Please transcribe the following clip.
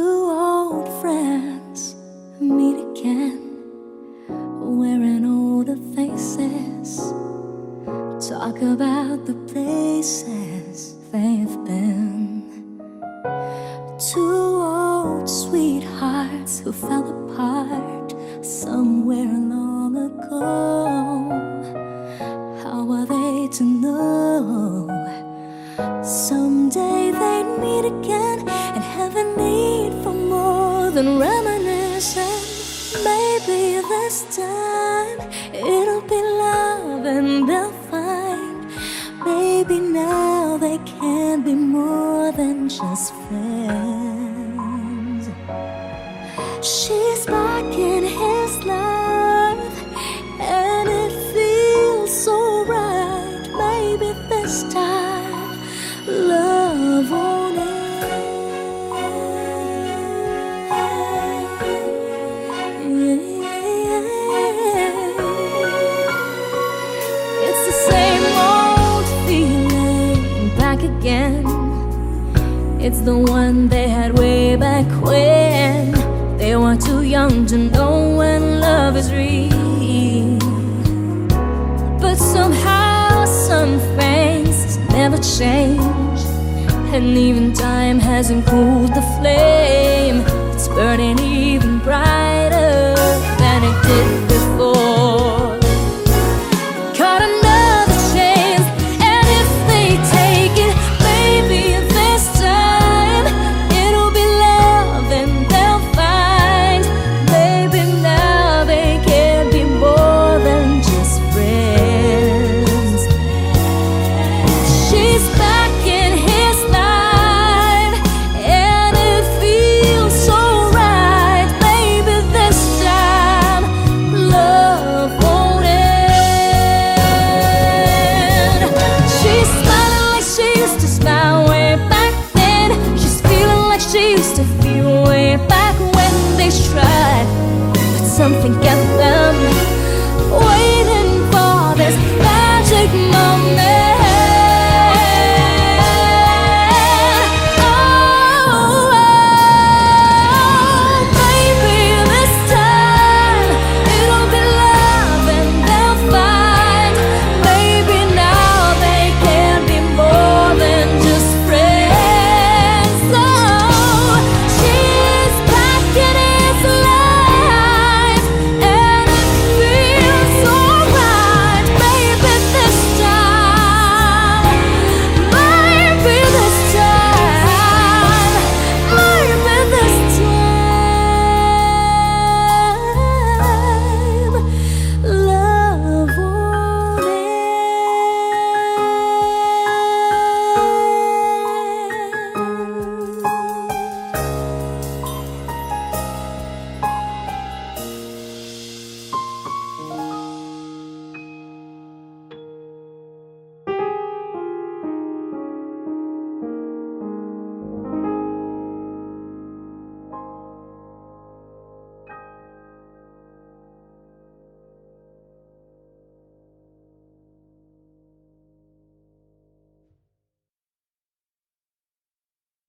old friends meet again, wearing older faces. Talk about the places they've been. Two old sweethearts who fell apart somewhere long ago. How are they to know? Someday they'd meet again and heaven a need for more than reminiscing. Maybe this time it'll be love and they'll find. Maybe now they can be more than just friends. Again. It's the one they had way back when they were too young to know when love is real. But somehow some things never change, and even time hasn't cooled the flame. It's burning even brighter than it did